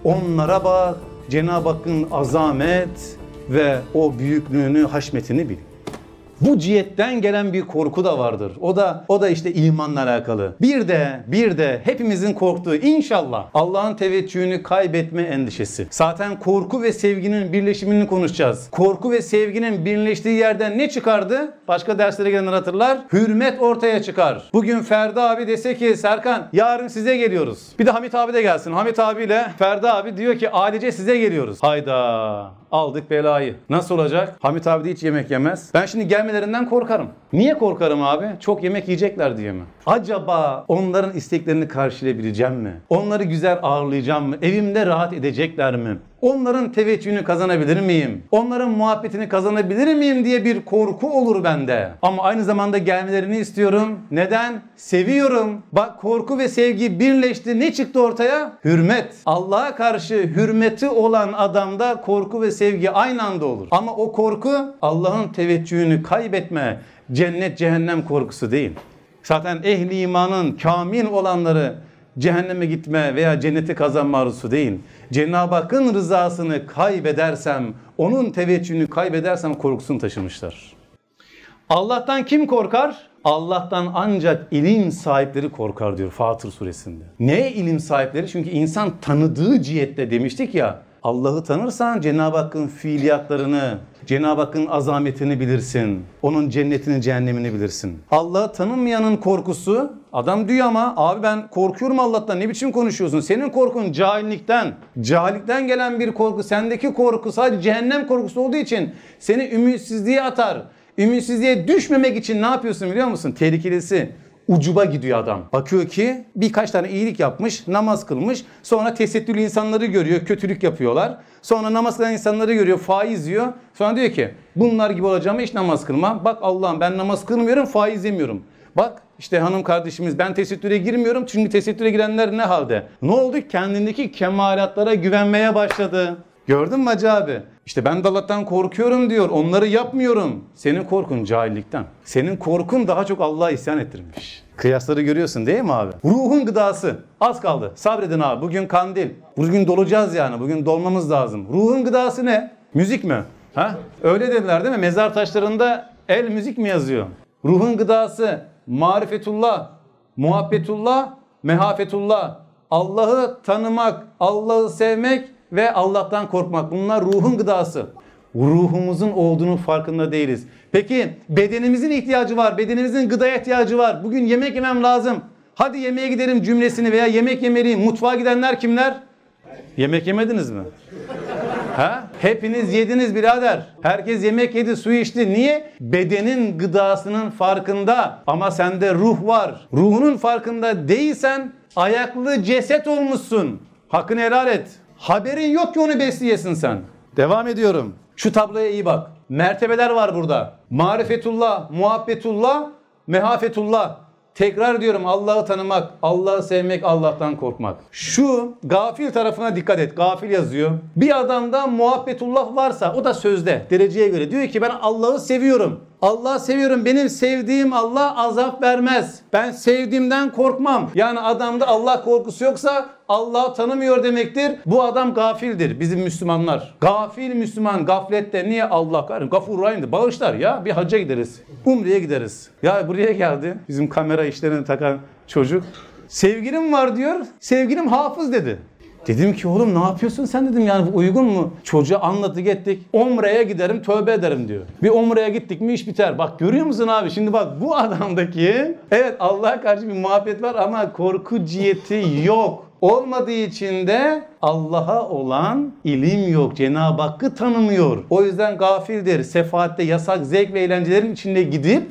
Onlara bak, Cenab-ı Hakk'ın azamet ve o büyüklüğünü, haşmetini bil. Bu cihetten gelen bir korku da vardır. O da o da işte imanla alakalı. Bir de bir de hepimizin korktuğu inşallah Allah'ın teveccühünü kaybetme endişesi. Zaten korku ve sevginin birleşimini konuşacağız. Korku ve sevginin birleştiği yerden ne çıkardı? Başka derslere gelenler hatırlar. Hürmet ortaya çıkar. Bugün Ferdi abi dese ki Serkan yarın size geliyoruz. Bir de Hamit abi de gelsin. Hamit abiyle Ferdi abi diyor ki ailece size geliyoruz. Hayda aldık belayı. Nasıl olacak? Hamit abi de hiç yemek yemez. Ben şimdi gelmelerinden korkarım. Niye korkarım abi? Çok yemek yiyecekler diye mi? Acaba onların isteklerini karşılayabileceğim mi? Onları güzel ağırlayacağım mı? Evimde rahat edecekler mi? Onların teveccühünü kazanabilir miyim? Onların muhabbetini kazanabilir miyim diye bir korku olur bende. Ama aynı zamanda gelmelerini istiyorum. Neden? Seviyorum. Bak korku ve sevgi birleşti. Ne çıktı ortaya? Hürmet. Allah'a karşı hürmeti olan adamda korku ve sevgi aynı anda olur. Ama o korku Allah'ın teveccühünü kaybetme, cennet cehennem korkusu değil. Zaten ehli imanın kamil olanları cehenneme gitme veya cenneti kazanma arzusu değil. Cenab-ı Hakk'ın rızasını kaybedersem, onun teveccühünü kaybedersem korkusunu taşımışlar. Allah'tan kim korkar? Allah'tan ancak ilim sahipleri korkar diyor Fatır suresinde. Ne ilim sahipleri? Çünkü insan tanıdığı cihette demiştik ya. Allah'ı tanırsan Cenab-ı Hakk'ın fiiliyatlarını, Cenab-ı Hakk'ın azametini bilirsin. Onun cennetini, cehennemini bilirsin. Allah'ı tanımayanın korkusu, adam diyor ama abi ben korkuyorum Allah'tan ne biçim konuşuyorsun? Senin korkun cahillikten, cahillikten gelen bir korku. Sendeki korku sadece cehennem korkusu olduğu için seni ümitsizliğe atar. Ümitsizliğe düşmemek için ne yapıyorsun biliyor musun? Tehlikelisi ucuba gidiyor adam. Bakıyor ki birkaç tane iyilik yapmış, namaz kılmış. Sonra tesettürlü insanları görüyor, kötülük yapıyorlar. Sonra namaz kılan insanları görüyor, faiz yiyor. Sonra diyor ki bunlar gibi olacağım hiç namaz kılmam. Bak Allah'ım ben namaz kılmıyorum, faiz yemiyorum. Bak işte hanım kardeşimiz ben tesettüre girmiyorum çünkü tesettüre girenler ne halde? Ne oldu? Kendindeki kemalatlara güvenmeye başladı. Gördün mü Hacı abi? İşte ben de korkuyorum diyor. Onları yapmıyorum. Senin korkun cahillikten. Senin korkun daha çok Allah'a isyan ettirmiş. Kıyasları görüyorsun değil mi abi? Ruhun gıdası. Az kaldı. Sabredin abi. Bugün kandil. Bugün dolacağız yani. Bugün dolmamız lazım. Ruhun gıdası ne? Müzik mi? Ha? Öyle dediler değil mi? Mezar taşlarında el müzik mi yazıyor? Ruhun gıdası marifetullah, muhabbetullah, mehafetullah. Allah'ı tanımak, Allah'ı sevmek ve Allah'tan korkmak. Bunlar ruhun gıdası. Ruhumuzun olduğunu farkında değiliz. Peki bedenimizin ihtiyacı var. Bedenimizin gıdaya ihtiyacı var. Bugün yemek yemem lazım. Hadi yemeğe gidelim cümlesini veya yemek yemeliyim. Mutfağa gidenler kimler? Yemek yemediniz mi? Ha? Hepiniz yediniz birader. Herkes yemek yedi, su içti. Niye? Bedenin gıdasının farkında. Ama sende ruh var. Ruhunun farkında değilsen ayaklı ceset olmuşsun. Hakkını helal et. Haberin yok ki onu besleyesin sen. Devam ediyorum. Şu tabloya iyi bak. Mertebeler var burada. Marifetullah, muhabbetullah, mehafetullah. Tekrar diyorum Allah'ı tanımak, Allah'ı sevmek, Allah'tan korkmak. Şu gafil tarafına dikkat et. Gafil yazıyor. Bir adamda muhabbetullah varsa o da sözde dereceye göre diyor ki ben Allah'ı seviyorum. Allah seviyorum. Benim sevdiğim Allah azap vermez. Ben sevdiğimden korkmam. Yani adamda Allah korkusu yoksa Allah tanımıyor demektir. Bu adam gafildir bizim Müslümanlar. Gafil Müslüman gaflette niye Allah kahretsin? Gafur Rahim'dir. Bağışlar ya bir hacca gideriz. Umre'ye gideriz. Ya buraya geldi bizim kamera işlerini takan çocuk. Sevgilim var diyor. Sevgilim hafız dedi. Dedim ki oğlum ne yapıyorsun sen dedim yani bu uygun mu? Çocuğa anlattık ettik. Umre'ye giderim tövbe ederim diyor. Bir Umre'ye gittik mi iş biter. Bak görüyor musun abi şimdi bak bu adamdaki evet Allah'a karşı bir muhabbet var ama korku ciheti yok. Olmadığı için de Allah'a olan ilim yok. Cenab-ı Hakk'ı tanımıyor. O yüzden gafildir. Sefaatte yasak zevk ve eğlencelerin içinde gidip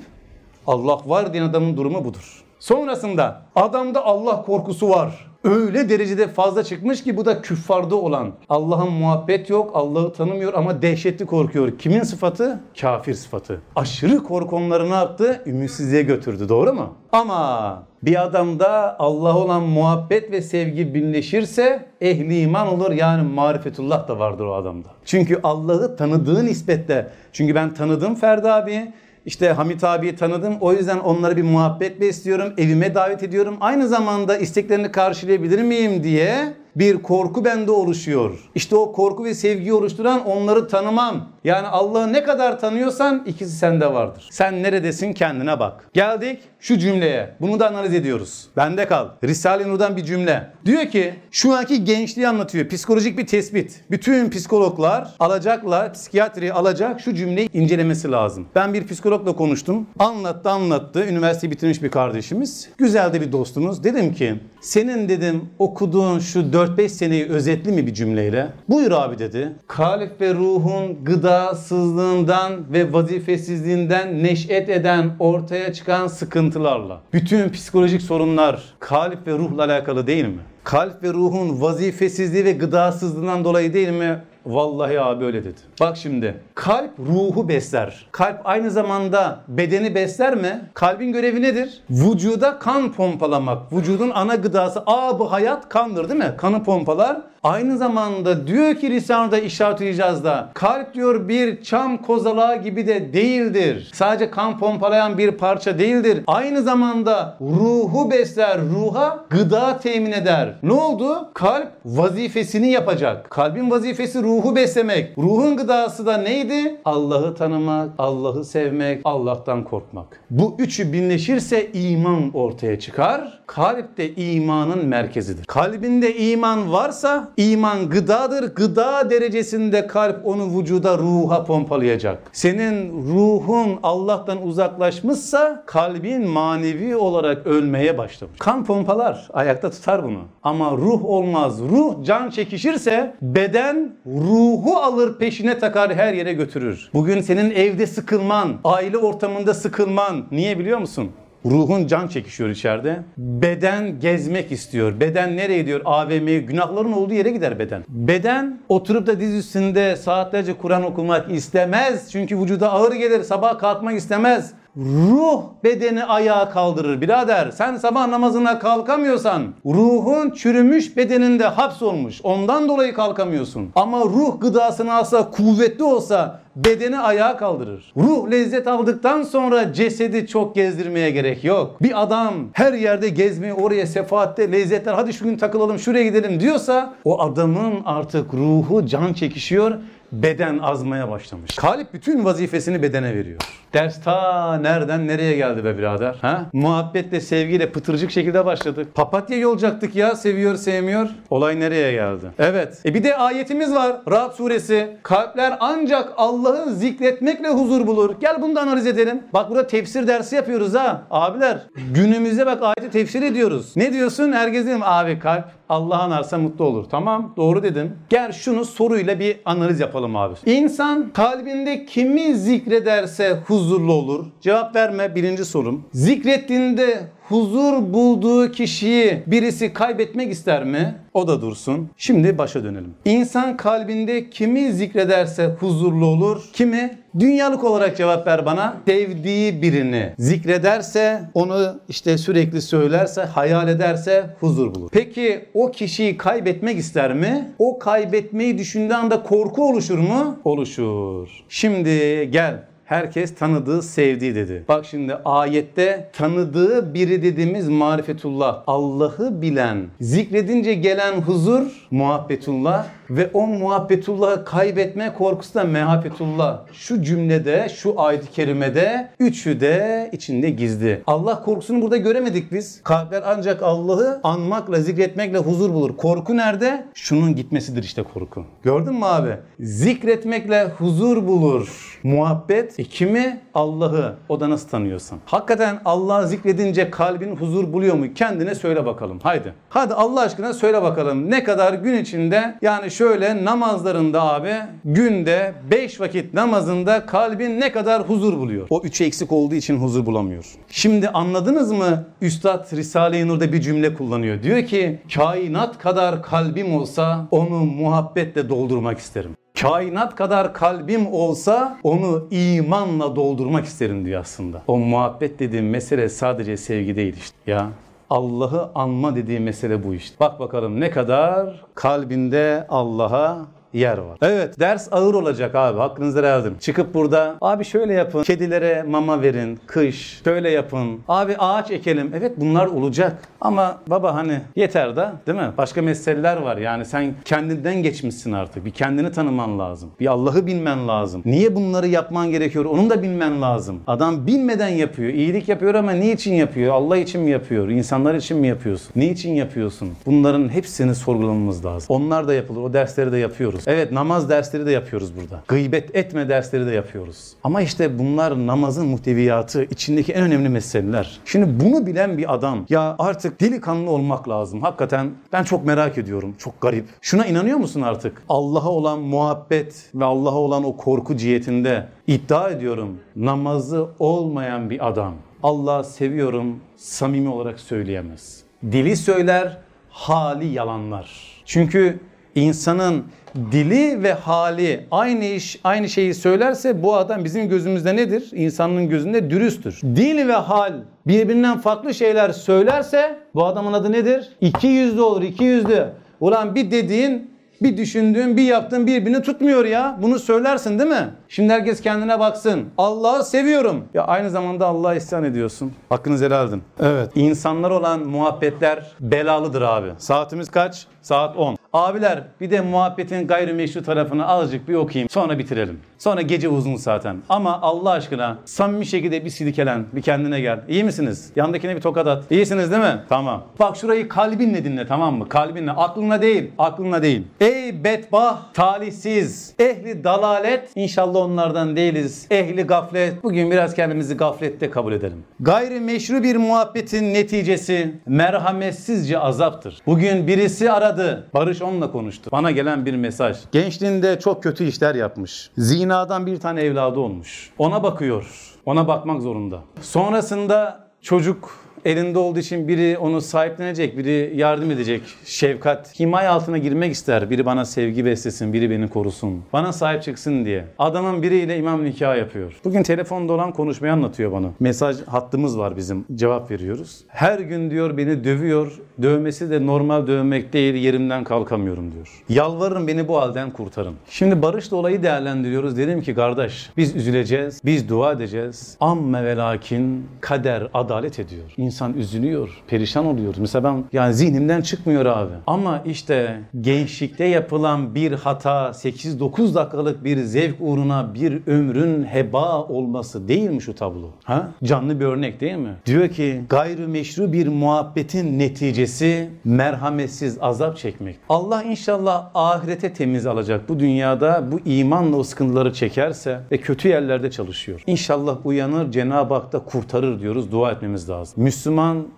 Allah var diyen adamın durumu budur. Sonrasında adamda Allah korkusu var. Öyle derecede fazla çıkmış ki bu da küffarda olan. Allah'ın muhabbet yok, Allah'ı tanımıyor ama dehşetli korkuyor. Kimin sıfatı? Kafir sıfatı. Aşırı korku ne yaptı? Ümitsizliğe götürdü. Doğru mu? Ama bir adamda Allah'a olan muhabbet ve sevgi birleşirse ehli iman olur. Yani marifetullah da vardır o adamda. Çünkü Allah'ı tanıdığı nispetle. Çünkü ben tanıdım Ferdi abi. İşte Hamit abiyi tanıdım. O yüzden onlara bir muhabbet besliyorum. Evime davet ediyorum. Aynı zamanda isteklerini karşılayabilir miyim diye bir korku bende oluşuyor. İşte o korku ve sevgiyi oluşturan onları tanımam. Yani Allah'ı ne kadar tanıyorsan ikisi sende vardır. Sen neredesin kendine bak. Geldik şu cümleye. Bunu da analiz ediyoruz. Bende kal. Risale-i Nur'dan bir cümle. Diyor ki şu anki gençliği anlatıyor. Psikolojik bir tespit. Bütün psikologlar alacaklar, psikiyatri alacak şu cümleyi incelemesi lazım. Ben bir psikologla konuştum. Anlattı anlattı. Üniversiteyi bitirmiş bir kardeşimiz. Güzel de bir dostumuz. Dedim ki senin dedim okuduğun şu 4-5 seneyi özetli mi bir cümleyle? Buyur abi dedi. Kalp ve ruhun gıdasızlığından ve vazifesizliğinden neşet eden ortaya çıkan sıkıntılarla. Bütün psikolojik sorunlar kalp ve ruhla alakalı değil mi? Kalp ve ruhun vazifesizliği ve gıdasızlığından dolayı değil mi? Vallahi abi öyle dedi. Bak şimdi kalp ruhu besler. Kalp aynı zamanda bedeni besler mi? Kalbin görevi nedir? Vücuda kan pompalamak. Vücudun ana gıdası. Aa bu hayat kandır değil mi? Kanı pompalar. Aynı zamanda diyor ki Risale'de işaret icazda kalp diyor bir çam kozalağı gibi de değildir. Sadece kan pompalayan bir parça değildir. Aynı zamanda ruhu besler, ruha gıda temin eder. Ne oldu? Kalp vazifesini yapacak. Kalbin vazifesi ruhu beslemek. Ruhun gıdası da neydi? Allah'ı tanımak, Allah'ı sevmek, Allah'tan korkmak. Bu üçü birleşirse iman ortaya çıkar. Kalp de imanın merkezidir. Kalbinde iman varsa iman gıdadır. Gıda derecesinde kalp onu vücuda ruha pompalayacak. Senin ruhun Allah'tan uzaklaşmışsa kalbin manevi olarak ölmeye başlamış. Kan pompalar, ayakta tutar bunu. Ama ruh olmaz. Ruh can çekişirse beden ruhu alır peşine takar her yere götürür. Bugün senin evde sıkılman, aile ortamında sıkılman niye biliyor musun? Ruhun can çekişiyor içeride. Beden gezmek istiyor. Beden nereye gidiyor? AVM'ye, günahların olduğu yere gider beden. Beden oturup da diz üstünde saatlerce Kur'an okumak istemez. Çünkü vücuda ağır gelir. Sabah kalkmak istemez. Ruh bedeni ayağa kaldırır birader. Sen sabah namazına kalkamıyorsan ruhun çürümüş bedeninde hapsolmuş. Ondan dolayı kalkamıyorsun. Ama ruh gıdasını alsa kuvvetli olsa bedeni ayağa kaldırır. Ruh lezzet aldıktan sonra cesedi çok gezdirmeye gerek yok. Bir adam her yerde gezmeyi oraya sefaatte lezzetler hadi şu gün takılalım şuraya gidelim diyorsa o adamın artık ruhu can çekişiyor beden azmaya başlamış. Kalp bütün vazifesini bedene veriyor. Ders ta nereden nereye geldi be birader? Ha? Muhabbetle, sevgiyle pıtırcık şekilde başladık. Papatya olacaktık ya seviyor sevmiyor. Olay nereye geldi? Evet. E bir de ayetimiz var. Ra'd suresi. Kalpler ancak Allah'ı zikretmekle huzur bulur. Gel bunu da analiz edelim. Bak burada tefsir dersi yapıyoruz ha. Abiler günümüzde bak ayeti tefsir ediyoruz. Ne diyorsun? Herkes diyor abi kalp Allah anarsa mutlu olur. Tamam doğru dedim. Gel şunu soruyla bir analiz yapalım abi. İnsan kalbinde kimi zikrederse huzurlu olur. Cevap verme birinci sorum. Zikrettiğinde huzur bulduğu kişiyi birisi kaybetmek ister mi? O da dursun. Şimdi başa dönelim. İnsan kalbinde kimi zikrederse huzurlu olur. Kimi? Dünyalık olarak cevap ver bana. Sevdiği birini zikrederse, onu işte sürekli söylerse, hayal ederse huzur bulur. Peki o kişiyi kaybetmek ister mi? O kaybetmeyi düşündüğü anda korku oluşur mu? Oluşur. Şimdi gel herkes tanıdığı, sevdiği dedi. Bak şimdi ayette tanıdığı biri dediğimiz marifetullah. Allah'ı bilen, zikredince gelen huzur muhabbetullah ve o muhabbetullahı kaybetme korkusu da mehafetullah. Şu cümlede, şu ayet-i kerimede üçü de içinde gizli. Allah korkusunu burada göremedik biz. Kalpler ancak Allah'ı anmakla, zikretmekle huzur bulur. Korku nerede? Şunun gitmesidir işte korku. Gördün mü abi? Zikretmekle huzur bulur. Muhabbet kimi? Allah'ı. O da nasıl tanıyorsan. Hakikaten Allah'ı zikredince kalbin huzur buluyor mu? Kendine söyle bakalım. Haydi. Hadi Allah aşkına söyle bakalım. Ne kadar gün içinde yani şöyle namazlarında abi günde 5 vakit namazında kalbin ne kadar huzur buluyor? O üçü eksik olduğu için huzur bulamıyor. Şimdi anladınız mı? Üstad Risale-i Nur'da bir cümle kullanıyor. Diyor ki kainat kadar kalbim olsa onu muhabbetle doldurmak isterim. Kainat kadar kalbim olsa onu imanla doldurmak isterim diyor aslında. O muhabbet dediğim mesele sadece sevgi değil işte. Ya Allah'ı anma dediği mesele bu işte. Bak bakalım ne kadar kalbinde Allah'a yer var. Evet ders ağır olacak abi hakkınızı verdim. Çıkıp burada abi şöyle yapın kedilere mama verin kış şöyle yapın abi ağaç ekelim. Evet bunlar olacak ama baba hani yeter da değil mi? Başka meseleler var yani sen kendinden geçmişsin artık bir kendini tanıman lazım. Bir Allah'ı bilmen lazım. Niye bunları yapman gerekiyor onun da bilmen lazım. Adam bilmeden yapıyor iyilik yapıyor ama niçin yapıyor? Allah için mi yapıyor? İnsanlar için mi yapıyorsun? Niçin yapıyorsun? Bunların hepsini sorgulamamız lazım. Onlar da yapılır o dersleri de yapıyoruz. Evet namaz dersleri de yapıyoruz burada. Gıybet etme dersleri de yapıyoruz. Ama işte bunlar namazın muhteviyatı, içindeki en önemli meseleler. Şimdi bunu bilen bir adam ya artık delikanlı olmak lazım. Hakikaten ben çok merak ediyorum. Çok garip. Şuna inanıyor musun artık? Allah'a olan muhabbet ve Allah'a olan o korku cihetinde iddia ediyorum. Namazı olmayan bir adam Allah'ı seviyorum samimi olarak söyleyemez. Dili söyler, hali yalanlar. Çünkü insanın dili ve hali aynı iş aynı şeyi söylerse bu adam bizim gözümüzde nedir? İnsanın gözünde dürüsttür. Dil ve hal birbirinden farklı şeyler söylerse bu adamın adı nedir? İki yüzlü olur, iki yüzlü. Ulan bir dediğin bir düşündüğün, bir yaptığın birbirini tutmuyor ya. Bunu söylersin değil mi? Şimdi herkes kendine baksın. Allah'ı seviyorum. Ya aynı zamanda Allah'a isyan ediyorsun. Hakkınızı helal edin. Evet. İnsanlar olan muhabbetler belalıdır abi. Saatimiz kaç? Saat 10. Abiler bir de muhabbetin gayrimeşru tarafını azıcık bir okuyayım. Sonra bitirelim. Sonra gece uzun zaten. Ama Allah aşkına samimi şekilde bir silkelen, bir kendine gel. İyi misiniz? Yandakine bir tokat at. İyisiniz değil mi? Tamam. Bak şurayı kalbinle dinle tamam mı? Kalbinle. Aklınla değil. Aklınla değil. Ey bedbah, talihsiz, ehli dalalet. İnşallah onlardan değiliz. Ehli gaflet. Bugün biraz kendimizi gaflette kabul edelim. Gayrimeşru bir muhabbetin neticesi merhametsizce azaptır. Bugün birisi aradı. Barış onunla konuştu. Bana gelen bir mesaj. Gençliğinde çok kötü işler yapmış. Zinadan bir tane evladı olmuş. Ona bakıyor. Ona bakmak zorunda. Sonrasında çocuk elinde olduğu için biri onu sahiplenecek, biri yardım edecek. Şefkat, himaye altına girmek ister. Biri bana sevgi beslesin, biri beni korusun. Bana sahip çıksın diye. Adamın biriyle imam nikah yapıyor. Bugün telefonda olan konuşmayı anlatıyor bana. Mesaj hattımız var bizim. Cevap veriyoruz. Her gün diyor beni dövüyor. Dövmesi de normal dövmek değil, yerimden kalkamıyorum diyor. Yalvarırım beni bu halden kurtarın. Şimdi barışla olayı değerlendiriyoruz. Dedim ki kardeş biz üzüleceğiz, biz dua edeceğiz. Amme ve lakin kader adalet ediyor. İnsan üzülüyor, perişan oluyor. Mesela ben yani zihnimden çıkmıyor abi. Ama işte gençlikte yapılan bir hata 8-9 dakikalık bir zevk uğruna bir ömrün heba olması değil mi şu tablo? Ha? Canlı bir örnek değil mi? Diyor ki gayrimeşru bir muhabbetin neticesi merhametsiz azap çekmek. Allah inşallah ahirete temiz alacak. Bu dünyada bu imanla o sıkıntıları çekerse ve kötü yerlerde çalışıyor. İnşallah uyanır Cenab-ı Hak da kurtarır diyoruz. Dua etmemiz lazım. Müslüman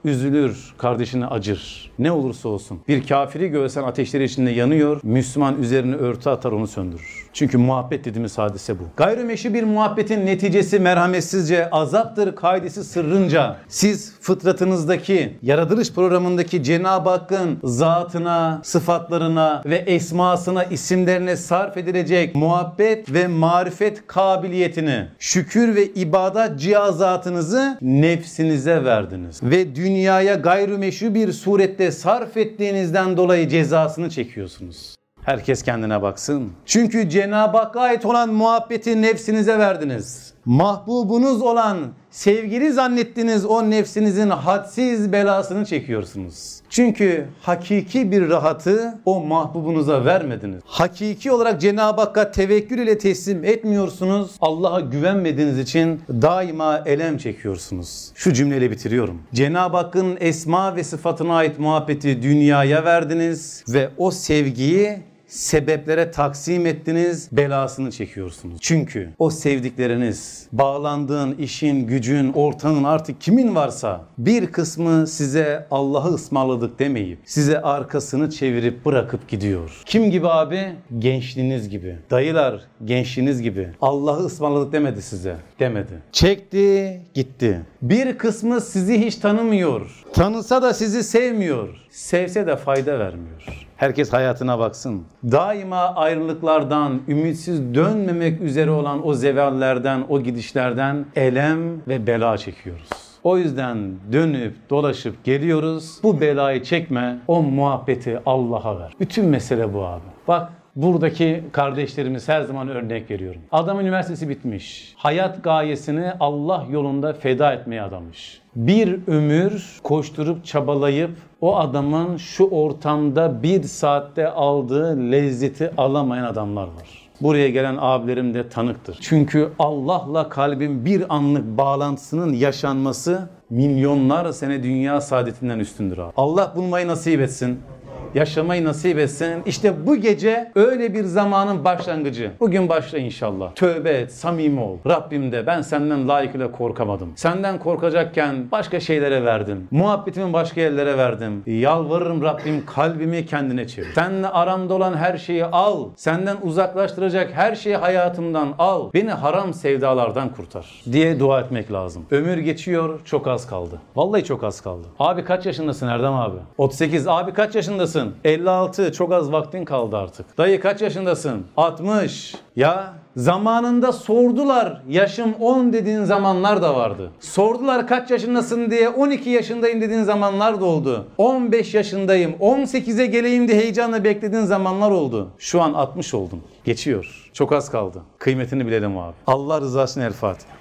üzülür, kardeşine acır. Ne olursa olsun. Bir kafiri görsen ateşleri içinde yanıyor. Müslüman üzerine örtü atar onu söndürür. Çünkü muhabbet dediğimiz hadise bu. Gayrimeşru bir muhabbetin neticesi merhametsizce azaptır kaidesi sırrınca siz fıtratınızdaki yaratılış programındaki Cenab-ı Hakk'ın zatına, sıfatlarına ve esmasına, isimlerine sarf edilecek muhabbet ve marifet kabiliyetini, şükür ve ibadat cihazatınızı nefsinize verdiniz. Ve dünyaya gayrimeşru bir surette sarf ettiğinizden dolayı cezasını çekiyorsunuz. Herkes kendine baksın. Çünkü Cenab-ı Hakk'a ait olan muhabbeti nefsinize verdiniz. Mahbubunuz olan, sevgili zannettiğiniz o nefsinizin hadsiz belasını çekiyorsunuz. Çünkü hakiki bir rahatı o mahbubunuza vermediniz. Hakiki olarak Cenab-ı Hakk'a tevekkül ile teslim etmiyorsunuz. Allah'a güvenmediğiniz için daima elem çekiyorsunuz. Şu cümleyle bitiriyorum. Cenab-ı Hakk'ın esma ve sıfatına ait muhabbeti dünyaya verdiniz ve o sevgiyi sebeplere taksim ettiniz, belasını çekiyorsunuz. Çünkü o sevdikleriniz, bağlandığın işin, gücün, ortağın artık kimin varsa bir kısmı size Allah'ı ısmarladık demeyip size arkasını çevirip bırakıp gidiyor. Kim gibi abi? Gençliğiniz gibi. Dayılar gençliğiniz gibi. Allah'ı ısmarladık demedi size. Demedi. Çekti, gitti. Bir kısmı sizi hiç tanımıyor. Tanısa da sizi sevmiyor. Sevse de fayda vermiyor. Herkes hayatına baksın. Daima ayrılıklardan, ümitsiz dönmemek üzere olan o zevallerden, o gidişlerden elem ve bela çekiyoruz. O yüzden dönüp dolaşıp geliyoruz. Bu belayı çekme, o muhabbeti Allah'a ver. Bütün mesele bu abi. Bak Buradaki kardeşlerimiz her zaman örnek veriyorum. Adam üniversitesi bitmiş. Hayat gayesini Allah yolunda feda etmeye adamış. Bir ömür koşturup çabalayıp o adamın şu ortamda bir saatte aldığı lezzeti alamayan adamlar var. Buraya gelen abilerim de tanıktır. Çünkü Allah'la kalbin bir anlık bağlantısının yaşanması milyonlar sene dünya saadetinden üstündür abi. Allah bulmayı nasip etsin yaşamayı nasip etsin. İşte bu gece öyle bir zamanın başlangıcı. Bugün başla inşallah. Tövbe et, samimi ol. Rabbim de ben senden layıkıyla korkamadım. Senden korkacakken başka şeylere verdim. Muhabbetimi başka yerlere verdim. Yalvarırım Rabbim kalbimi kendine çevir. Seninle aramda olan her şeyi al. Senden uzaklaştıracak her şeyi hayatımdan al. Beni haram sevdalardan kurtar. Diye dua etmek lazım. Ömür geçiyor, çok az kaldı. Vallahi çok az kaldı. Abi kaç yaşındasın Erdem abi? 38. Abi kaç yaşındasın? 56. Çok az vaktin kaldı artık. Dayı kaç yaşındasın? 60. Ya zamanında sordular. Yaşım 10 dediğin zamanlar da vardı. Sordular kaç yaşındasın diye 12 yaşındayım dediğin zamanlar da oldu. 15 yaşındayım. 18'e geleyim diye heyecanla beklediğin zamanlar oldu. Şu an 60 oldum. Geçiyor. Çok az kaldı. Kıymetini bilelim abi. Allah rızası için El Fatiha.